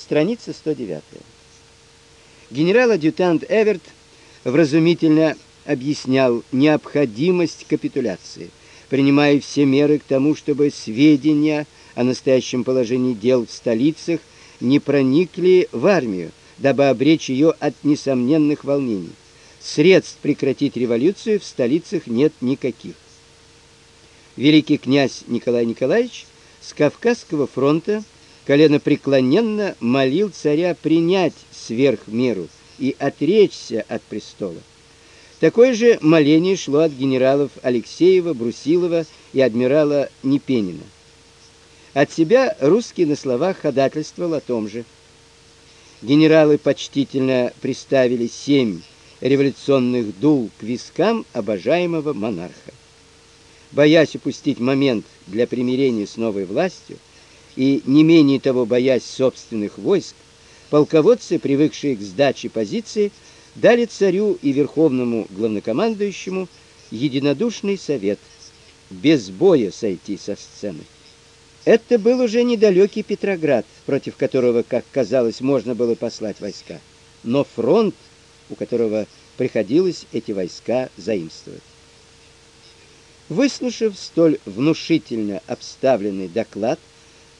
Страница 109. Генерал-адъютант Эверт вразумительно объяснял необходимость капитуляции, принимая все меры к тому, чтобы сведения о настоящем положении дел в столицах не проникли в армию, дабы обречь ее от несомненных волнений. Средств прекратить революцию в столицах нет никаких. Великий князь Николай Николаевич с Кавказского фронта коленопреклоненно молил царя принять сверх меру и отречься от престола. Такое же моление шло от генералов Алексеева, Брусилова и адмирала Непенина. От себя русский на словах ходатайствовал о том же. Генералы почтительно приставили семь революционных дул к вискам обожаемого монарха. Боясь упустить момент для примирения с новой властью и не менее того боясь собственных войск, полководцы, привыкшие к сдаче позиции, дали царю и верховному главнокомандующему единодушный совет без боя сойти со сцены. Это был уже недалекий Петроград, против которого, как казалось, можно было послать войска, но фронт, у которого приходилось эти войска заимствовать. Выслушав столь внушительно обставленный доклад,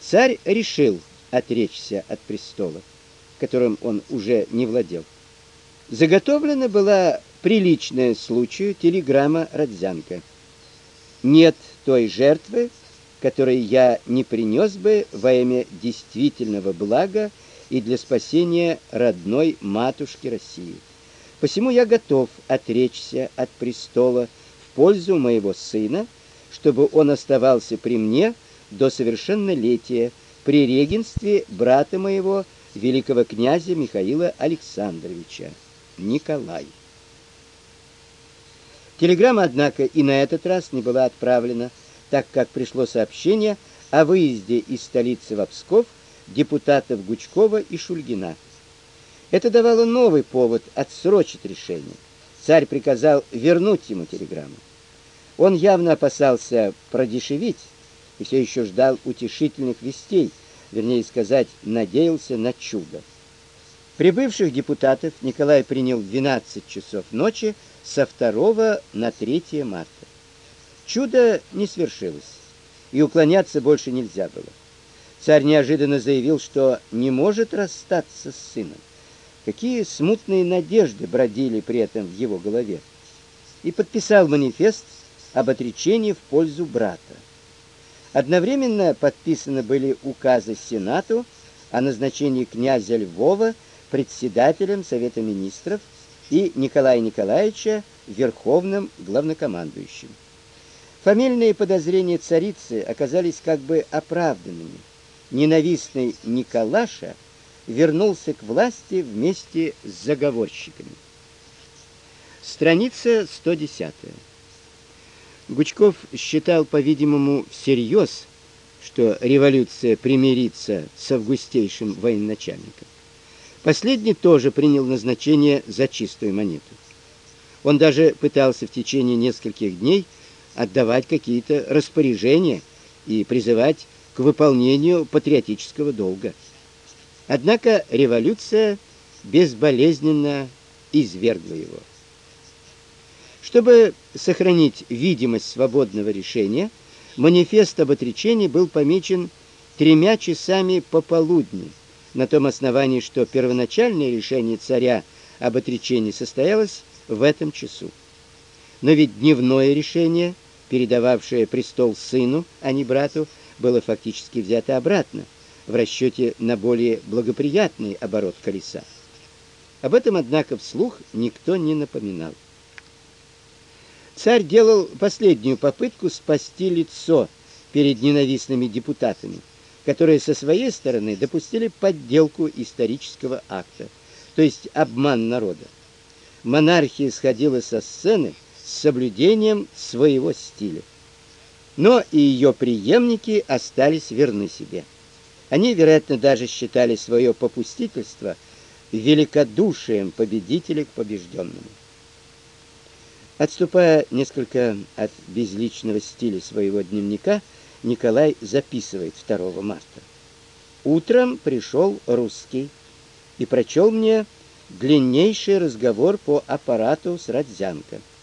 царь решил отречься от престола, которым он уже не владел. Заготовлена была приличная случаю телеграмма Родзянко. Нет той жертвы, который я не принес бы во имя действительного блага и для спасения родной матушки России. Посему я готов отречься от престола в пользу моего сына, чтобы он оставался при мне до совершеннолетия при регенстве брата моего, великого князя Михаила Александровича, Николай. Телеграмма, однако, и на этот раз не была отправлена так как пришло сообщение о выезде из столицы в Псков депутатов Гучкова и Шульгина. Это давало новый повод отсрочить решение. Царь приказал вернуть ему телеграмму. Он явно опасался продешевить и все еще ждал утешительных вестей, вернее сказать, надеялся на чудо. Прибывших депутатов Николай принял в 12 часов ночи со 2 на 3 марта. Чудо не свершилось, и уклоняться больше нельзя было. Царь неожиданно заявил, что не может расстаться с сыном. Какие смутные надежды бродили при этом в его голове. И подписал манифест об отречении в пользу брата. Одновременно подписаны были указы Сенату о назначении князя Львова председателем Совета министров и Николая Николаевича верховным главнокомандующим. Фамильные подозрения царицы оказались как бы оправданными. Ненавистный Николаша вернулся к власти вместе с заговорщиками. Страница 110. Гучков считал, по-видимому, всерьез, что революция примирится с августейшим военачальником. Последний тоже принял назначение за чистую монету. Он даже пытался в течение нескольких дней отдавать какие-то распоряжения и призывать к выполнению патриотического долга. Однако революция безболезненно извергла его. Чтобы сохранить видимость свободного решения, манифест об отречении был помечен тремя часами пополудни, на том основании, что первоначальное решение царя об отречении состоялось в этом часу. Но ведь дневное решение, передававшее престол сыну, а не брату, было фактически взято обратно в расчете на более благоприятный оборот колеса. Об этом, однако, вслух никто не напоминал. Царь делал последнюю попытку спасти лицо перед ненавистными депутатами, которые со своей стороны допустили подделку исторического акта, то есть обман народа. Монархия сходила со сцены с соблюдением своего стиля. Но и ее преемники остались верны себе. Они, вероятно, даже считали свое попустительство великодушием победителя к побежденному. Отступая несколько от безличного стиля своего дневника, Николай записывает 2 марта. Утром пришел русский и прочел мне длиннейший разговор по аппарату с Родзянко.